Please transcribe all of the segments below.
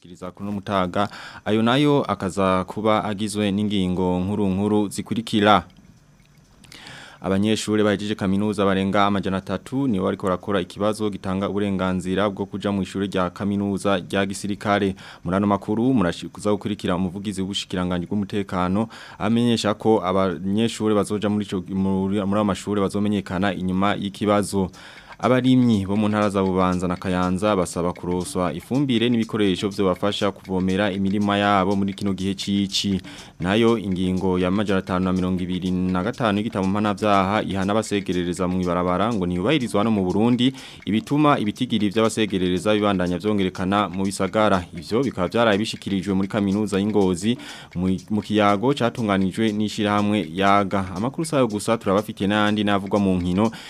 kubashikiriza kuri mutaga ayo nayo akaza kuba agizwe n'ingingo nkuru nkuru zikurikira abanyeshuri bahejeje kaminuza barenga amajana atatu ni bariko barakora ikibazo gitanga uburenganzira bwo kuja mu ishuri rya kaminuza rya gisirikare murano makuru murashikuza gukurikira umuvugizi w'ubushikiranganje bw'umutekano amenyesha ko abanyeshuri bazoja muri ico muri amashuri bazomenyekana inyuma y'ikibazo abarimyi bo mu ntara za bubanza na kayanza basaba kuroswa ifumbire n'ibikoresho byo bafasha kuvomera imirima yabo muri kino gihe cici nayo ingingo ya majara 525 y'igitabo mpanavyaha ihana abasegerereza mu ibarabara ngo ntiyubahirizwa no mu Burundi ibituma ibitigiri by'abasegerereza bibandanya byongerekana mu bisagara ivyo bikaba byaraye bishikirijwe muri kaminuza y'ingozi mu kiyago catunganijwe n'ishirahamwe yaga amakuru sayo gusa turabafitiye nandi navugwa mu nkino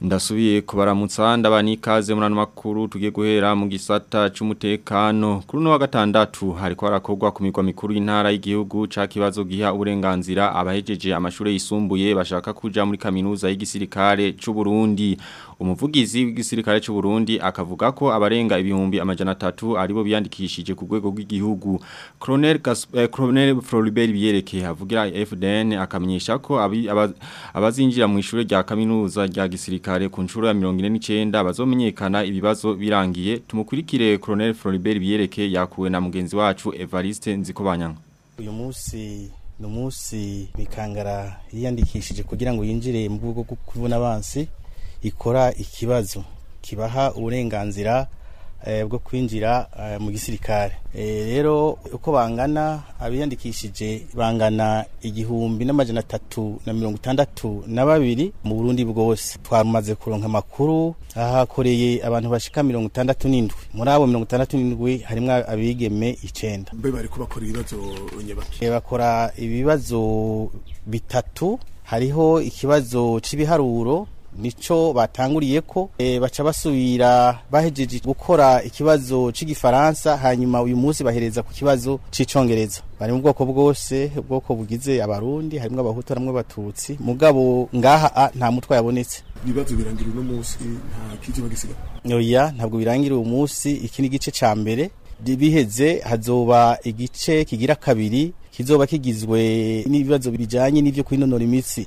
ndasubiye kubaramutsa ndabana ikaze muri makuru tugiye guhera mu gisata cy'umutekano kuri uno wa gatandatu hariko harakorwa ku migwa mikuru y'intara y'igihugu ca kibazo giha uburenganzira abahejeje amashuri yisumbuye bashaka kuja muri kaminuza y'igisirikare cy’u Burundi umuvugizi w'igisirikare cy'u Burundi akavuga ko abarenga ibihumbi amajana 3 aribo biyandikishije ku rwego rw'igihugu Colonel eh, Colonel Floribert Biyereke avugira FDN akamenyesha ko abazinjira mu ishuri rya kaminuza rya gisirikare kare ku nshuro ya mirongo n'icyenda bazomenyekana ibibazo birangiye tumukurikire Colonel Floribert Biyereke yakuwe na mugenzi wacu Evariste Nzikobanyanga uyu munsi no munsi bikangara yiyandikishije kugira ngo yinjire mu bwoko bwo kubona abansi ikora ikibazo kibaha uburenganzira Eh, bwo kwinjira eh, mu gisirikare eh, rero uko bangana abiyandikishije bangana igihumbi n'amajana atatu na mirongo itandatu na babiri mu burundi bwose twamaze kuronka amakuru hakoreye abantu bashika mirongo itandatu n'indwi muri abo mirongo itandatu n'indwi harimo abigeme icyenda bakora ibibazo bitatu hariho ikibazo cy’ibiharuro, nico batanguriye ko e, baca basubira bahejeje gukora ikibazo cy’igifaransa hanyuma uyu munsi bahereza ku kibazo cy’icyongereza bari mu bwoko bwose ubwoko bugize abarundi harimo abahutu hamwe batutsi mugabo ngaha a, nta mutwa yabonetse ibibazo birangira uno munsi nta kije bagisiga oya ntabwo birangira uyu munsi iki ni gice ca mbere biheze hazoba igice kigira kabiri kizoba kigizwe n'ibibazo bijanye n'ivyo kwinonora imitsi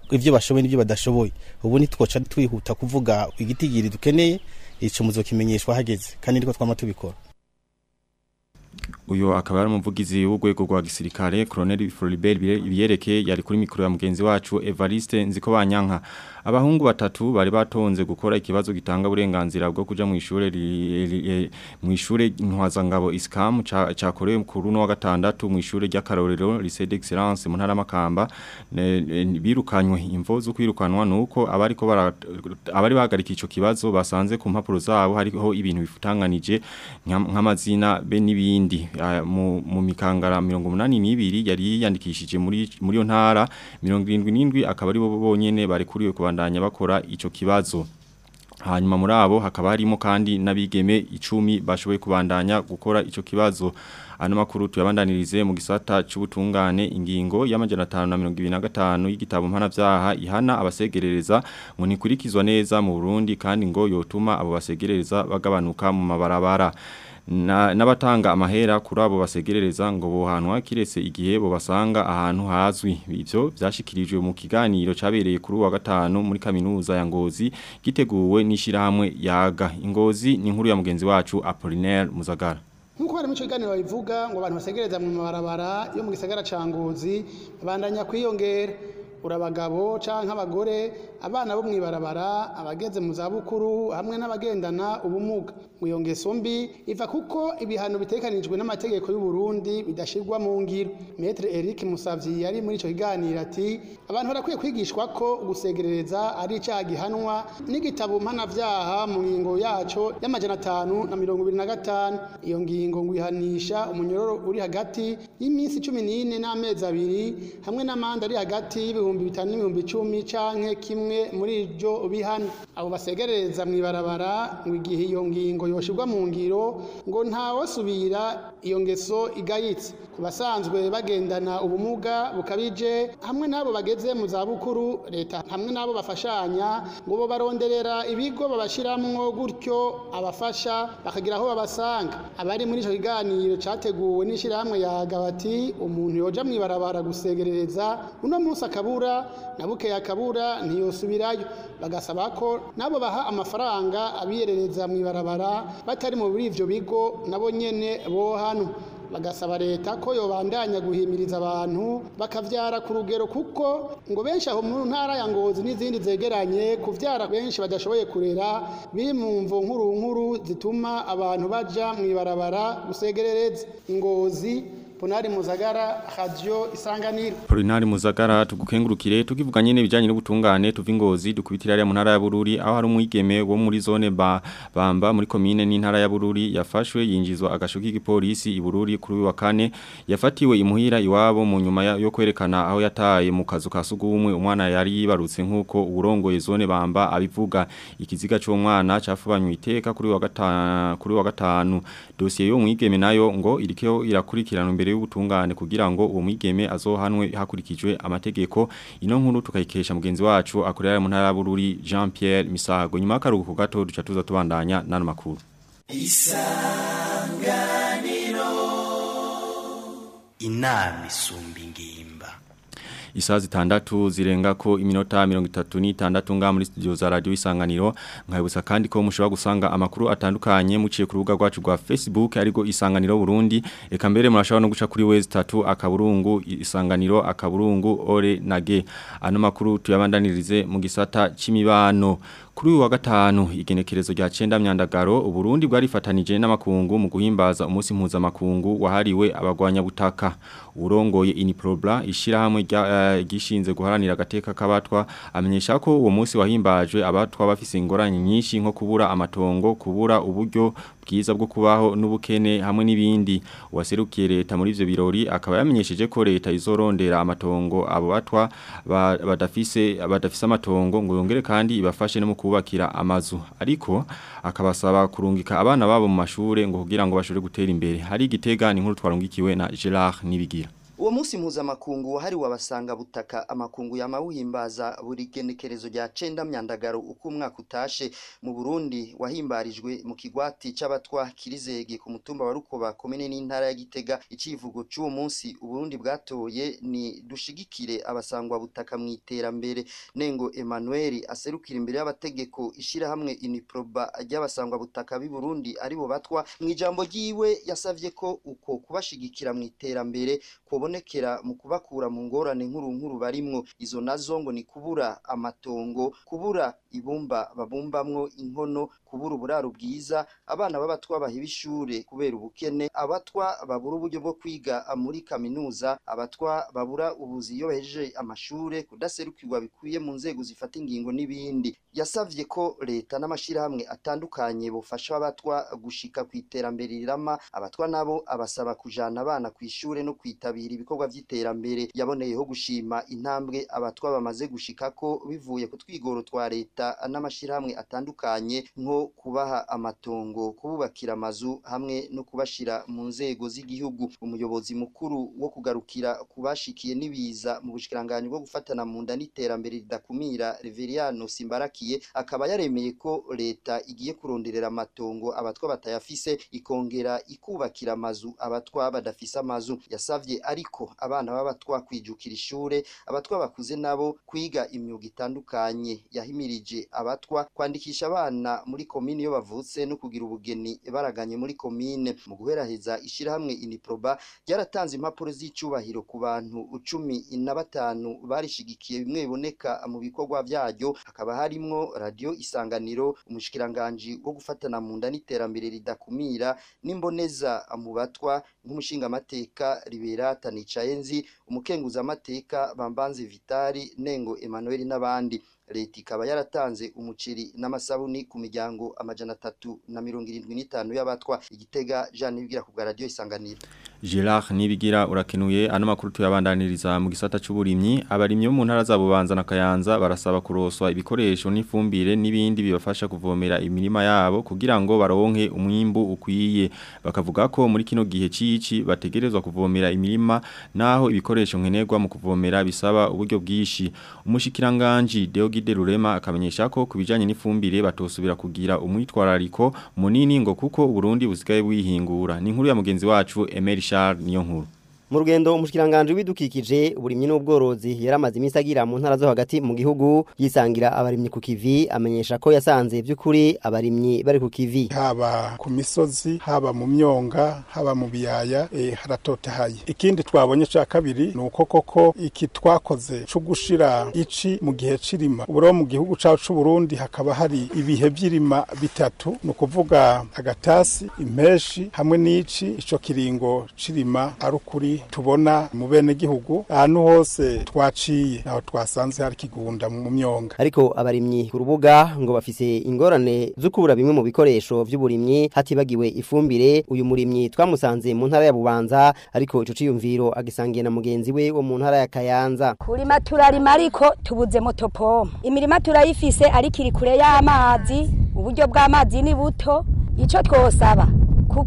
ivyo bashoboye n'ivyo badashoboye ubu ntitwoca twihuta kuvuga igitigiri dukeneye ico muzokimenyeshwa hageze kandi niko twama tubikora uyo akaba ari umuvugizi w'urwego rwa gisirikare Colonel Floribert Biyereke yari kuri mikoro ya mugenzi wacu Evariste Nziko banyanka abahungu batatu bari batonze gukora ikibazo gitanga uburenganzira bwo kuja mu ishure e, mu ishure ntwazangabo Iskam cyakorewe cha ku runo wa gatandatu mu ishure ry'akarorero Lycée d'Excellence mu ntara makamba birukanywe imvo zo kwirukanwa nuko abari ko abari bahagarika ico kibazo basanze ku mpapuro zabo hariho ibintu bifutanganije nk'amazina be n'ibindi mu, mu mikangara 82 yari yandikishije muri muri yo ntara 77 akaba ari bo bonyene bari kuriwe ku babandanya bakora icyo kibazo hanyuma muri abo hakaba harimo kandi n'abigeme icumi bashoboye kubandanya gukora icyo kibazo ano makuru tuyabandanirize mu gisata cy'ubutungane ingingo y'amajana 575 y'igitabo mpanavyaha ihana abasegerereza ngo nikurikizwa neza mu Burundi kandi ngo yotuma abo basegerereza bagabanuka mu mabarabara n'abatanga na amahera kuri abo basegerereza ngo bohanwa Kirese igihe bo basanga ahantu hazwi ibyo byashikirijwe mu kiganiro cabereye kuri wa gatanu muri kaminuza ya Ngozi giteguwe n'ishirahamwe yaga Ingozi ni inkuru ya mugenzi wacu Apollinaire Muzagara nk'uko bari mu kiganiro bivuga ngo abantu basegereza mu mabarabara yo mu gisagara ca Ngozi babandanya kwiyongera urabagabo canke abagore abana bo mu ibarabara abageze mu zabukuru hamwe n'abagendana ubumuga mu ngeso mbi iva kuko ibihano bitekanijwe n'amategeko y'u Burundi bidashirwa mu ngiro Maître Eric Musavyi yari muri icyo kiganiro ati abantu barakwiye kwigishwa ko gusegerereza ari icaha gihanwa n'igitabo mpanavyaha mu ngingo yaco y'amajana atanu na mirongo ibiri na gatanu iyo ngingo ngo ihanisha umunyororo uri hagati y'iminsi cumi n'ine n'amezi abiri hamwe n'amande ari hagati y'ibihumbi bitanu n'ibihumbi icumi canke kimwe kimwe muri ibyo bihano abo basegerereza mu ibarabara ngo igihe iyo ngingo yoshirwa mu ngiro ngo ntawosubira iyo ngeso igayitse ku basanzwe bagendana ubumuga bukabije hamwe n'abo bageze mu zabukuru leta hamwe n'abo bafashanya ngo bo baronderera ibigo babashyiramo gutyo abafasha bakagira aho babasanga abari muri icyo kiganiro cyateguwe n'ishyirahamwe ya gabati umuntu yoja mu ibarabara gusegerereza uno munsi akabura na bukeya akabura ntiyosubirayo bagasaba ko nabo baha amafaranga abiyerereza mu ibarabara batari muri ibyo bigo nabo nyene boha bantu bagasaba leta ko yobandanya guhimiriza abantu bakabyara ku rugero kuko ngo benshi aho mu ntara ya Ngozi n'izindi zegeranye kubyara benshi badashoboye kurera bimumvo nkuru nkuru zituma abantu bajya mu ibarabara gusegerereza Ngozi Punari Muzagara Radio Isanganiro Punari Muzagara tugukengurukire tugivuganye n'ibijanye n'ubutungane tuva ingozi dukubitira ari mu ntara ya Bururi aho hari umwigeme wo muri zone ba bamba muri commune n'intara ya Bururi yafashwe yinjizwa agashuki k'ipolisi ibururi kuri wa kane yafatiwe imuhira iwabo mu nyuma yo kwerekana aho yataye mu kazu ka sugumwe umwana yari yibarutse nkuko urongo, zone bamba abivuga ikiziga cyo mwana cafubanywe iteka kuri wa gatanu kuri wa gatanu dosiye yo mwigeme nayo ngo irikeho irakurikirana mbere y'ubutungane kugira ngo uwo mwigeme azohanwe hakurikijwe amategeko ino nkuru tukayikesha mugenzi wacu akorera mu ntara bururi Jean Pierre Misago nyuma y'akaruhuko gato duca tuza tubandanya n'ano makuru isanganiro inama isumba isaha zitandatu zirenga ko iminota mirongo itatu n'itandatu nga muri studio za radio isanganiro nkabibutsa kandi ko mushobora gusanga amakuru atandukanye muciye ku rubuga rwacu rwa facebook ariko isanganiro burundi reka mbere murashobora no guca kuri wezi tatu akaburungu isanganiro akaburungu ore na ge ano makuru tuyabandanirize mu gisata cy'imibano kuri uyu wa gatanu igenekerezo rya cyenda myandagaro uburundi bwarifatanije n'amakungu mu guhimbaza umunsi mpuzamakungu wahariwe abagwanya butaka urongoye iniprobla ishyirahamwe rya gishinze guharanira agateka k'abatwa amenyesha ko uwo munsi wahimbajwe abatwa bafise ingoranye nyinshi nko kubura amatongo kubura uburyo bwiza bwo kubaho n'ubukene hamwe n'ibindi uwaserukiye leta muri ivyo birori akaba yamenyesheje ko leta izorondera amatongo abo batwa badafise badafise amatongo ngo yongere kandi ibafashe no mu kubakira amazu ariko akabasaba kurungika abana babo mu mashure ngo kugira ngo bashobore gutera imbere hari igitega ni inkuru twarungikiwe na Gerard Nibigira uwo munsi mpuzamakungu wahariwe abasanga butaka amakungu yamawuhimbaza buri genekerezo rya cenda myandagaro uko umwaka utashe mu Burundi wahimbarijwe mu kigwati cy'abatwa kirizege ku mutumba wa Rukoba komine n'intara ya Gitega icivugo cy'uwo munsi Uburundi bwatoye ni dushigikire abasangwa butaka mu iterambere nengo Emmanuel aserukira imbere y'abategeko ishyirahamwe iniproba Uniproba ry'abasangwa butaka b'i Burundi aribo batwa mu ijambo ryiwe yasabye ko uko kubashigikira mu iterambere kubona babonekera mu kubakura mu ngorane nkuru nkuru barimwo izo nazo ngo ni kubura amatongo kubura ibumba babumbamwo inkono kubura uburaro bwiza abana b'abatwa bahiba ishure kubera ubukene abatwa babura uburyo bwo kwiga muri kaminuza abatwa babura ubuzi iyo bahejeje amashure kudaserukirwa bikwiye mu nzego zifata ingingo n'ibindi yasavye ko leta n’amashyirahamwe atandukanye bofasha abatwa gushika ku iterambere rirama abatwa nabo abasaba kujana abana ku ishure no kwitabira ibikorwa by'iterambere yaboneyeho gushima intambwe abatwa bamaze gushika ko bivuye ku twigoro twa leta n'amashyirahamwe atandukanye nko kubaha amatongo kububakira amazu hamwe no kubashira mu nzego z'igihugu umuyobozi mukuru wo kugarukira kubashikiye n'ibiza mu bushikiranganje bwo gufatana mu nda n'iterambere ridakumira Reveriano Simbarakiye akaba yaremeye ko leta igiye kuronderera amatongo abatwa batayafise ikongera ikubakira amazu abatwa badafise amazu yasabye ariko ko abana b'abatwa kwijukira ishure abatwa bakuze nabo kwiga imyuga itandukanye yahimirije abatwa kwandikisha abana muri komine iyo bavutse no kugira ubugeni baraganye muri komine mu guheraheza ishirahamwe iniproba ryaratanze impapuro z'icyubahiro ku bantu cumi na batanu barishigikiye bimwe biboneka mu bikorwa vyaryo hakaba harimo radio isanganiro umushikiranganji wo gufatana mu nda n'iterambere ridakumira n'imboneza mu batwa nk'umushingamateka riberata Jonathan Caenzi umukenguzamateka bambanze Vitali Nengo Emmanuel n'abandi leta ikaba yaratanze umuceri n'amasabuni ku miryango amajana atatu na mirongo irindwi n'itanu y'abatwa igitega jean nibigira ku bwa radiyo isanganiro gerard nibigira urakenuye ano makuru tuyabandaniriza mu gisata cy'uburimyi abarimyi bo mu ntara za bubanza na kayanza barasaba kuroswa ibikoresho n'ifumbire n'ibindi bibafasha kuvomera imirima yabo kugira ngo baronke umwimbu ukwiye bakavuga ko muri kino gihe cy'ici bategerezwa kuvomera imirima naho ibikoresho nkenerwa mu kuvomera bisaba uburyo bwinshi umushikiranganje Deogi David Rurema akamenyesha ko kubijanye n'ifumbire batosubira kugira umwitwarariko munini ngo kuko Burundi busigaye bwihingura ni inkuru ya mugenzi wacu Emery Charles niyo nkuru mu rugendo umushyiranganje w'ibidukikije uburimyi n'ubworozi yaramaze iminsi agira mu ntara zo hagati mu gihugu yisangira abarimyi ku kivi amenyesha ko yasanze by'ukuri abarimyi bari ku kivi haba ku misozi haba mu myonga haba mu biyaya eh, haratotahaye ikindi twabonye cya kabiri ni uko koko iki twakoze cyo gushira ici mu gihe cirima uburo mu gihugu cyacu cy'u Burundi hakaba hari ibihe by'irima bitatu ni ukuvuga agatasi impeshi hamwe n'ici icyo kiringo cirima ari ukuri tubona mu bene gihugu ahantu hose twaciye aho twasanze hari kigunda mu myonga ariko abarimyi ku rubuga ngo bafise ingorane zo kubura bimwe mu bikoresho by'uburimyi hatibagiwe ifumbire uyu murimyi twamusanze mu ntara ya Bubanza ariko ico ciyumviro agisangiye na mugenzi we wo mu ntara ya Kayanza kurima turarima ariko tubuze motopoma imirima turayifise ariko iri kure y'amazi uburyo bw'amazi ni buto icyo twosaba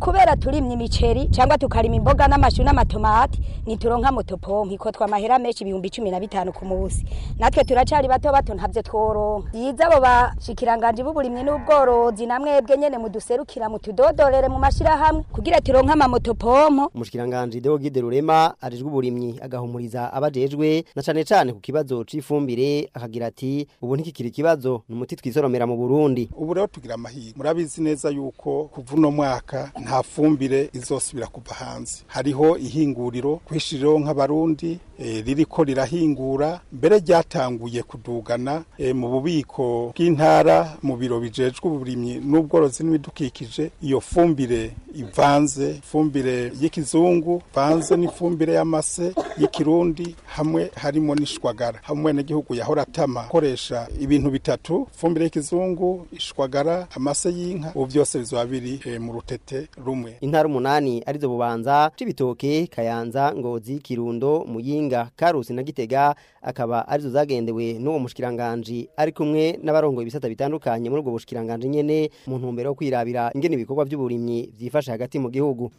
kubera turimye imiceri cyangwa tukarima imboga n'amashu n'amatomati nituronka motopompe ikotwa amahera menshi ibihumbi cumi na bitanu ku munsi natwe turacari bato bato ntabyo tworonka yiza abo bashikiranganji b'uburimyi n'ubworozi na mwebwe nyene muduserukira mutudodorere mu mashirahamwe kugira turonka amamotopompo umushikiranganje Deo Gide Rurema ajejwe uburimyi agahumuriza abajejwe na cane cyane ku kibazo c'ifumbire akagira ati ubu ntikikiri ikibazo kibazo n'umuti twisoromera mu Burundi ubu rero tugira amahirwe murabizi neza yuko kuva uno mwaka nta fumbire izosubira kuva hanze hariho ihinguriro kwishiriro nk'abarundi eh, ririko rirahingura mbere ryatanguye kudugana eh, mu bubiko bw'intara mu biro bijejwe uburimyi n'ubworozi n'ibidukikije iyo fumbire ivanze ifumbire y'ikizungu ivanze n'ifumbire y'amase y'ikirundi hamwe harimo n'ishwagara hamwe n'igihugu yahora atama akoresha ibintu bitatu ifumbire y'ikizungu ishwagara amase y'inka ubu byose bizaba biri eh, mu rutete rumwe intara umunani arizo bubanza cibitoke kayanza ngozi kirundo muyinga karusi na gitega akaba arizo zagendewe n'uwo mushikiranganje ari kumwe n'abarongoye ibisata bitandukanye muri ubwo bushikiranganje nyene mu ntumbero yo kwirabira ingene ibikorwa by'uburimyi byifashe hagati mu gihugu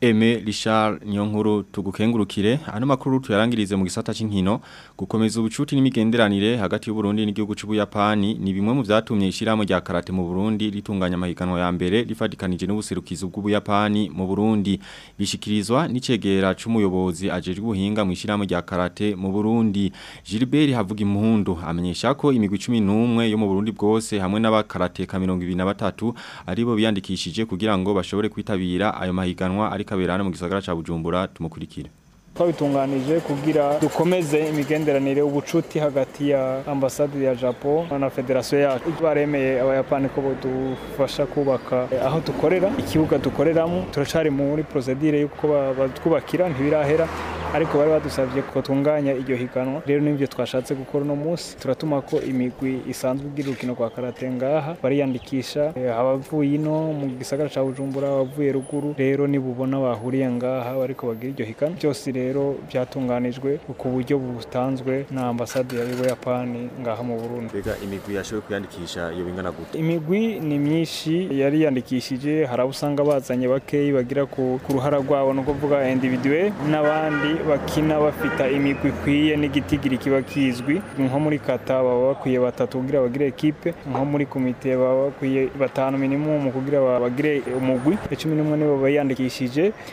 Eme Richard Nyonkuru tugukengurukire ano makuru tuyarangirize mu gisata c'inkino gukomeza ubucuti n'imigenderanire hagati y'u Burundi n'igihugu cy'u Japan ni bimwe mu vyatumye ishiramo rya karate mu Burundi litunganya amahiganwa ya mbere rifadikanije n'ubuserukizi bw'u Japan mu Burundi bishikirizwa n'icegera c'umuyobozi ajeje ubuhinga mu ishiramo rya karate mu Burundi Gilbert havuga impundu amenyesha ko imigwi 11 yo mu Burundi bwose hamwe n'abakarate ka 23 aribo biyandikishije kugira ngo bashobore kwitabira ayo mahiganwa ari kabera hano mu gisagara cya bujumbura tumukurikire twabitunganije kugira dukomeze imigenderanire ubucuti hagati ya ambasade ya japo na federasiyo yacu baremeye abayapani ko badufasha kubaka aho dukorera ikibuga dukoreramo turacari muri prosedire y'uko batwubakira ntibirahera ariko bari badusabye ko tunganya iryo higanwa rero n'ibyo twashatse gukora uno munsi turatuma ko imigwi isanzwe igira urukino rwa karate ngaha bariyandikisha eh, abavuye ino mu gisagara cya bujumbura abavuye ruguru rero nibubona bahuriye ngaha ariko bagira iryo higanwa byose rero byatunganijwe ku buryo butanzwe na ambasade ya buyapani ngaha mu burundi rega imigwi yashoboye kwiyandikisha iyo bingana gute imigwi ni myinshi yariyandikishije hari abo usanga bazanye bakeyi bagira ku ruhara rwabo no kuvuga individuwe n'abandi bakina bafite imigwi ikwiye n'igitigiri kiba kizwi nko muri kata baba bakwiye batatu kugira bagire ekipe nko muri komite baba bakwiye batanu minimumu kugira bagire umugwi cumi n'umwe nibo biyandikishije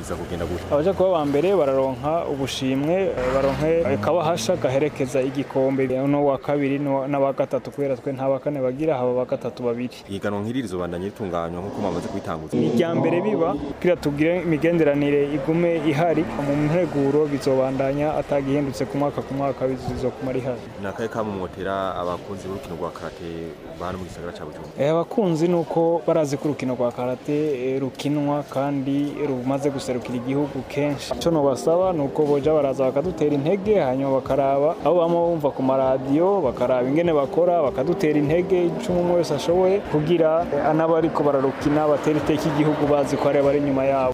biza kugenda gutya abaje kuba ba mbere bararonka ubushimwe baronke akabahasha gaherekeza igikombe n'uwa kabiri n'awa gatatu kubera twe nta bakane bagira haba ba gatatu babiri ihiganwa nk'iri rizobandanya ritunganywa nk'uko mwamaze kubitanguza irya mbere biba kugira tugire imigenderanire igume ihari mu nteguro bizobandanya atagihindutse ku mwaka ku mwaka bizizo kumara ihari ni akahe kamumotera abakunzi b'urukino rwa karate bahana mu gisagara cya bujumbura eh, abakunzi ni uko barazi ko urukino rwa karate eh, rukinwa kandi rumaze guserukira igihugu kenshi icyo nubasaba ni uko bojya baraza bakadutera intege hanyuma bakaraba aho baba bumva ku maradiyo bakaraba ingene bakora bakadutera intege icumi umwe wese ashoboye kugira eh, anaba ariko bararukina batera iteka igihugu bazi ko ari abari inyuma yabo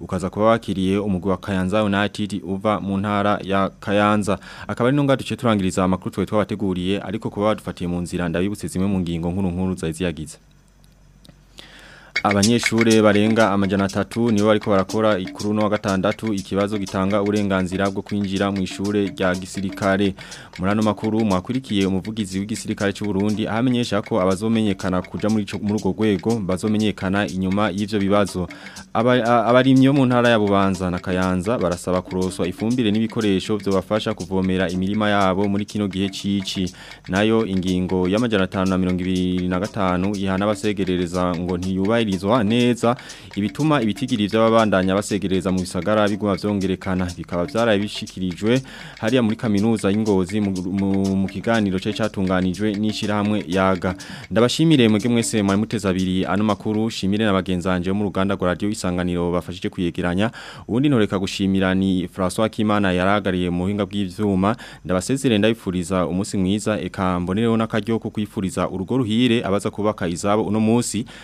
ukaza kuba wakiriye umugwa Kayanza United uva bikorwa mu ntara ya Kayanza akaba ari nunga duce turangiriza amakuru twe twabateguriye ariko kuba badufatiye mu nzira ndabibutse zimwe mu ngingo nkuru nkuru zayiziyagiza abanyeshuri barenga amajana atatu nibo bariko barakora kuri uno wa gatandatu ikibazo gitanga uburenganzira bwo kwinjira mu ishuri rya gisirikare muri makuru mwakwirikiye umuvugizi w'igisirikare cy'u Burundi ahamenyesha ko abazomenyekana kuja muri muri urwo rwego bazomenyekana inyuma y'ivyo bibazo abarimyi bo mu ntara ya Bubanza na Kayanza barasaba kuroswa ifumbire n'ibikoresho byo bafasha kuvomera imirima yabo muri kino gihe cici nayo ingingo y'amajana 525 ihana abasegerereza ngo ntiyubahirize bikubirizwa neza ibituma ibitigiri by'ababandanya basegereza mu bisagara biguma vyongerekana bikaba byaraye bishikirijwe hariya muri kaminuza y'ingozi mu kiganiro cyo cyatunganijwe n'ishirahamwe yaga ndabashimire mwege mwese mwari muteza abiri ano makuru shimire na bagenzanje mu ruganda rwa radio isanganiro bafashije kuyegeranya ubundi noreka gushimira ni François Kimana yaragariye mu hinga bw'ivyuma ndabasezere ndabifuriza umunsi mwiza eka mbonereho n'akaryo ko kwifuriza urugo ruhire abaza kubaka izabo uno munsi